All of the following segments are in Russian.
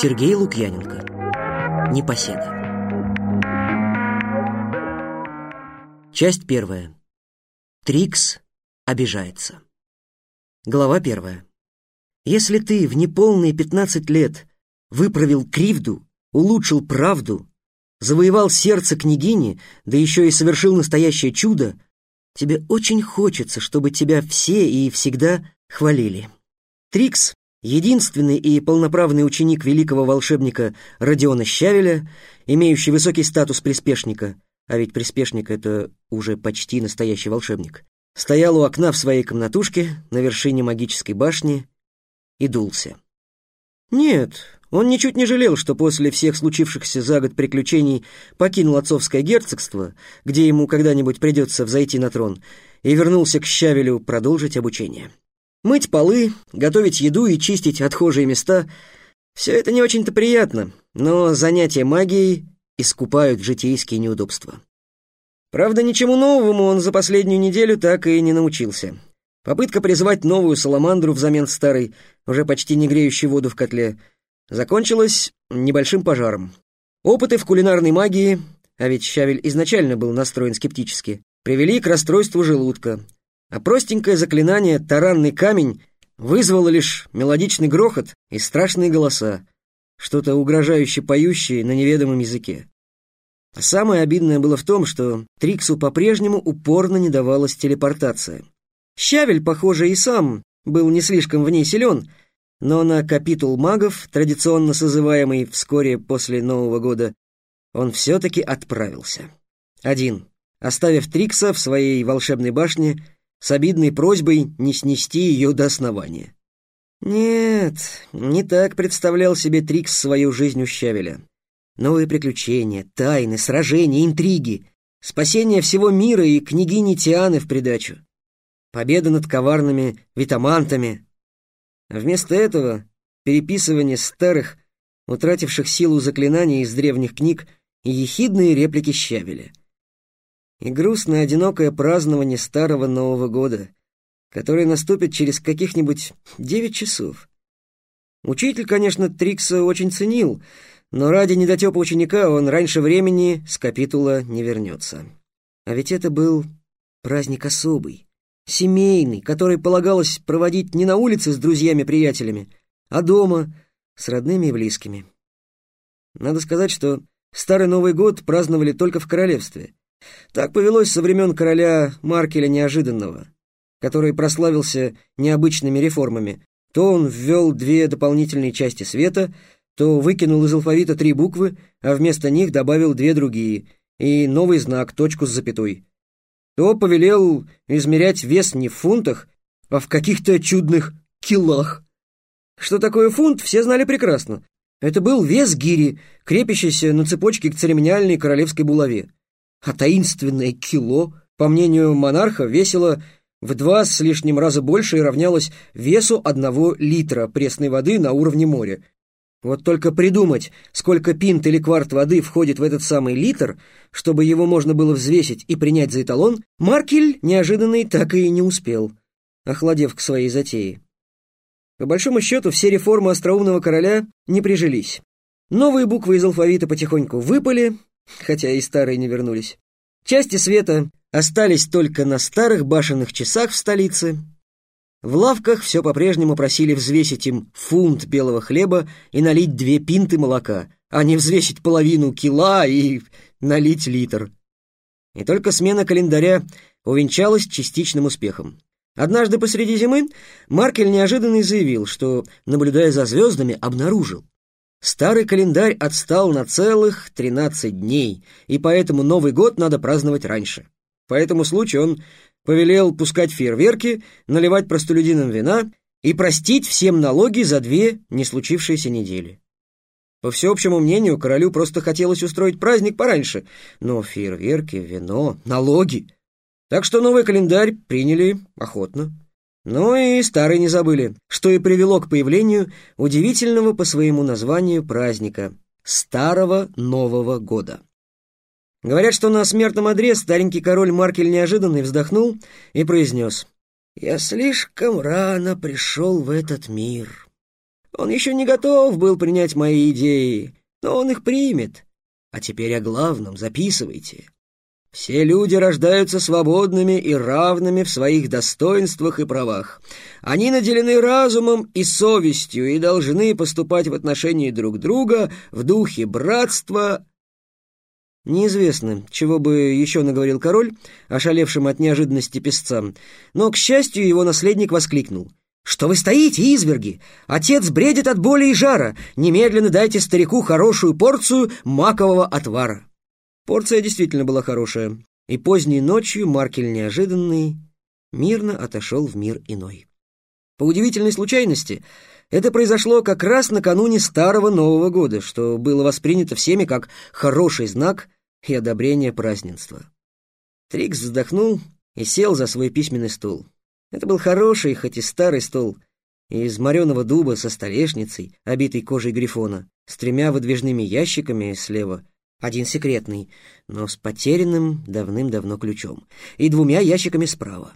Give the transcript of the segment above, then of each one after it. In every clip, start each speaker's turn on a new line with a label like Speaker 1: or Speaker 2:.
Speaker 1: Сергей Лукьяненко. Непоседа. Часть первая. Трикс обижается. Глава первая. Если ты в неполные 15 лет выправил кривду, улучшил правду, завоевал сердце княгини, да еще и совершил настоящее чудо, тебе очень хочется, чтобы тебя все и всегда хвалили. Трикс единственный и полноправный ученик великого волшебника Родиона Щавеля, имеющий высокий статус приспешника, а ведь приспешник — это уже почти настоящий волшебник, стоял у окна в своей комнатушке на вершине магической башни и дулся. Нет, он ничуть не жалел, что после всех случившихся за год приключений покинул отцовское герцогство, где ему когда-нибудь придется взойти на трон, и вернулся к Щавелю продолжить обучение. Мыть полы, готовить еду и чистить отхожие места — все это не очень-то приятно, но занятия магией искупают житейские неудобства. Правда, ничему новому он за последнюю неделю так и не научился. Попытка призвать новую саламандру взамен старой, уже почти не греющей воду в котле, закончилась небольшим пожаром. Опыты в кулинарной магии, а ведь Щавель изначально был настроен скептически, привели к расстройству желудка — а простенькое заклинание «Таранный камень» вызвало лишь мелодичный грохот и страшные голоса, что-то угрожающе поющее на неведомом языке. А самое обидное было в том, что Триксу по-прежнему упорно не давалась телепортация. Щавель, похоже, и сам был не слишком в ней силен, но на капитул магов, традиционно созываемый вскоре после Нового года, он все-таки отправился. Один, оставив Трикса в своей волшебной башне с обидной просьбой не снести ее до основания. Нет, не так представлял себе Трикс свою жизнь у Щавеля. Новые приключения, тайны, сражения, интриги, спасение всего мира и княгини Тианы в придачу. Победа над коварными витамантами. Вместо этого переписывание старых, утративших силу заклинаний из древних книг и ехидные реплики Щавеля и грустное одинокое празднование старого Нового года, которое наступит через каких-нибудь девять часов. Учитель, конечно, Трикса очень ценил, но ради недотепа ученика он раньше времени с капитула не вернется. А ведь это был праздник особый, семейный, который полагалось проводить не на улице с друзьями-приятелями, а дома с родными и близкими. Надо сказать, что Старый Новый год праздновали только в королевстве — так повелось со времен короля Маркеля Неожиданного, который прославился необычными реформами. То он ввел две дополнительные части света, то выкинул из алфавита три буквы, а вместо них добавил две другие, и новый знак, точку с запятой. То повелел измерять вес не в фунтах, а в каких-то чудных килах. Что такое фунт, все знали прекрасно. Это был вес гири, крепящийся на цепочке к церемониальной королевской булаве а таинственное кило, по мнению монарха, весило в два с лишним раза больше и равнялось весу одного литра пресной воды на уровне моря. Вот только придумать, сколько пинт или кварт воды входит в этот самый литр, чтобы его можно было взвесить и принять за эталон, Маркель неожиданный так и не успел, охладев к своей затее. По большому счету, все реформы остроумного короля не прижились. Новые буквы из алфавита потихоньку выпали, хотя и старые не вернулись. Части света остались только на старых башенных часах в столице. В лавках все по-прежнему просили взвесить им фунт белого хлеба и налить две пинты молока, а не взвесить половину кила и налить литр. И только смена календаря увенчалась частичным успехом. Однажды посреди зимы Маркель неожиданно заявил, что, наблюдая за звездами, обнаружил, Старый календарь отстал на целых 13 дней, и поэтому Новый год надо праздновать раньше. По этому случаю он повелел пускать фейерверки, наливать простолюдинам вина и простить всем налоги за две не случившиеся недели. По всеобщему мнению, королю просто хотелось устроить праздник пораньше, но фейерверки, вино, налоги. Так что новый календарь приняли охотно. Ну и старый не забыли, что и привело к появлению удивительного по своему названию праздника — Старого Нового Года. Говорят, что на смертном одре старенький король Маркель неожиданно вздохнул и произнес «Я слишком рано пришел в этот мир». Он еще не готов был принять мои идеи, но он их примет. А теперь о главном записывайте. Все люди рождаются свободными и равными в своих достоинствах и правах. Они наделены разумом и совестью и должны поступать в отношении друг друга в духе братства. Неизвестно, чего бы еще наговорил король, ошалевшим от неожиданности песцам, но, к счастью, его наследник воскликнул. «Что вы стоите, изверги? Отец бредит от боли и жара. Немедленно дайте старику хорошую порцию макового отвара». Порция действительно была хорошая, и поздней ночью Маркель неожиданный мирно отошел в мир иной. По удивительной случайности, это произошло как раз накануне Старого Нового года, что было воспринято всеми как хороший знак и одобрение празднества. Трикс вздохнул и сел за свой письменный стол. Это был хороший, хоть и старый стол, из мореного дуба со столешницей, обитой кожей грифона, с тремя выдвижными ящиками слева один секретный, но с потерянным давным-давно ключом, и двумя ящиками справа.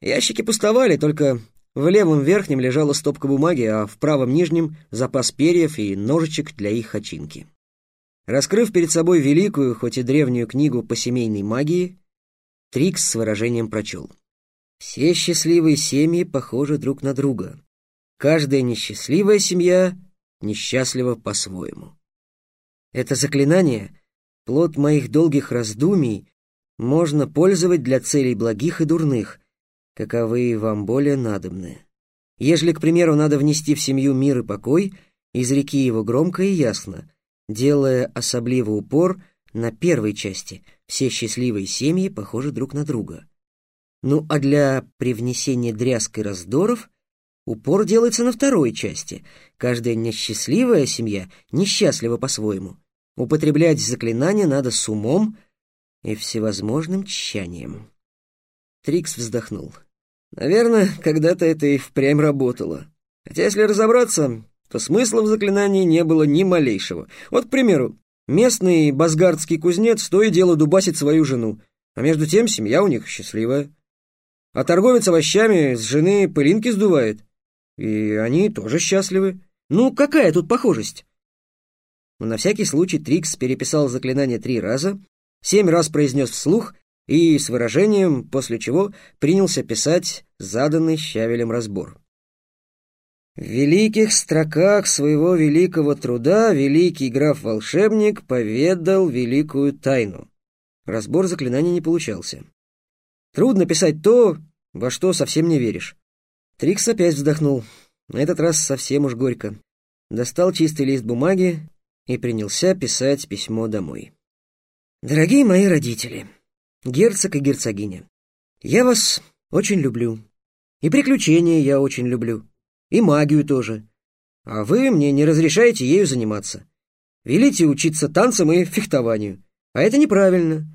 Speaker 1: Ящики пустовали, только в левом верхнем лежала стопка бумаги, а в правом нижнем — запас перьев и ножичек для их очинки. Раскрыв перед собой великую, хоть и древнюю книгу по семейной магии, Трикс с выражением прочел. «Все счастливые семьи похожи друг на друга. Каждая несчастливая семья несчастлива по-своему». Это заклинание, плод моих долгих раздумий, можно пользовать для целей благих и дурных, каковы вам более надобны. Ежели, к примеру, надо внести в семью мир и покой, изреки его громко и ясно, делая особливый упор на первой части «все счастливые семьи похожи друг на друга». Ну а для привнесения дрязг и раздоров упор делается на второй части «каждая несчастливая семья несчастлива по-своему». Употреблять заклинания надо с умом и всевозможным тщанием. Трикс вздохнул. Наверное, когда-то это и впрямь работало. Хотя, если разобраться, то смысла в заклинании не было ни малейшего. Вот, к примеру, местный базгардский кузнец то и дело дубасит свою жену, а между тем семья у них счастливая. А торговец овощами с жены пылинки сдувает, и они тоже счастливы. Ну, какая тут похожесть? Но на всякий случай Трикс переписал заклинание три раза, семь раз произнес вслух и с выражением, после чего принялся писать заданный Щавелем разбор. В великих строках своего великого труда великий граф-волшебник поведал великую тайну. Разбор заклинаний не получался. Трудно писать то, во что совсем не веришь. Трикс опять вздохнул, на этот раз совсем уж горько. Достал чистый лист бумаги и принялся писать письмо домой. «Дорогие мои родители, герцог и герцогиня, я вас очень люблю. И приключения я очень люблю. И магию тоже. А вы мне не разрешаете ею заниматься. Велите учиться танцам и фехтованию. А это неправильно.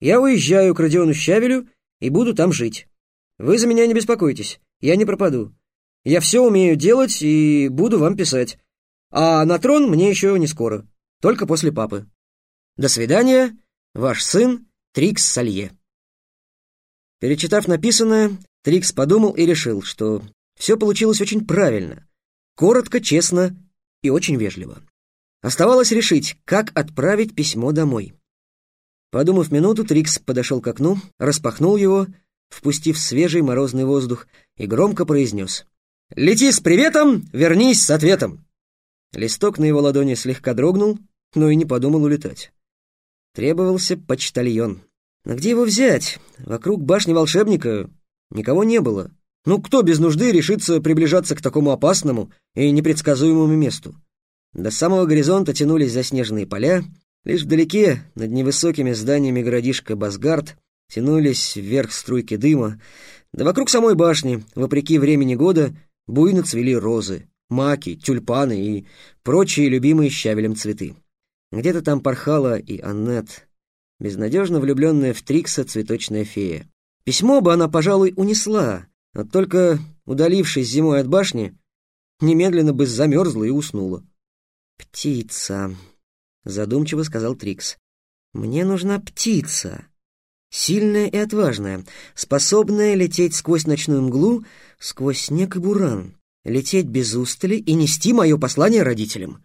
Speaker 1: Я уезжаю к Родиону Щавелю и буду там жить. Вы за меня не беспокойтесь, я не пропаду. Я все умею делать и буду вам писать. А на трон мне еще не скоро, только после папы. До свидания, ваш сын Трикс Салье. Перечитав написанное, Трикс подумал и решил, что все получилось очень правильно, коротко, честно и очень вежливо. Оставалось решить, как отправить письмо домой. Подумав минуту, Трикс подошел к окну, распахнул его, впустив свежий морозный воздух, и громко произнес «Лети с приветом, вернись с ответом!» Листок на его ладони слегка дрогнул, но и не подумал улетать. Требовался почтальон. Но где его взять? Вокруг башни волшебника никого не было. Ну, кто без нужды решится приближаться к такому опасному и непредсказуемому месту? До самого горизонта тянулись заснеженные поля, лишь вдалеке, над невысокими зданиями городишка Басгард, тянулись вверх струйки дыма, да вокруг самой башни, вопреки времени года, буйно цвели розы маки, тюльпаны и прочие любимые щавелем цветы. Где-то там порхала и Аннет, безнадежно влюбленная в Трикса цветочная фея. Письмо бы она, пожалуй, унесла, но только, удалившись зимой от башни, немедленно бы замерзла и уснула. «Птица», — задумчиво сказал Трикс. «Мне нужна птица, сильная и отважная, способная лететь сквозь ночную мглу, сквозь снег и буран. Лететь без устали и нести мое послание родителям.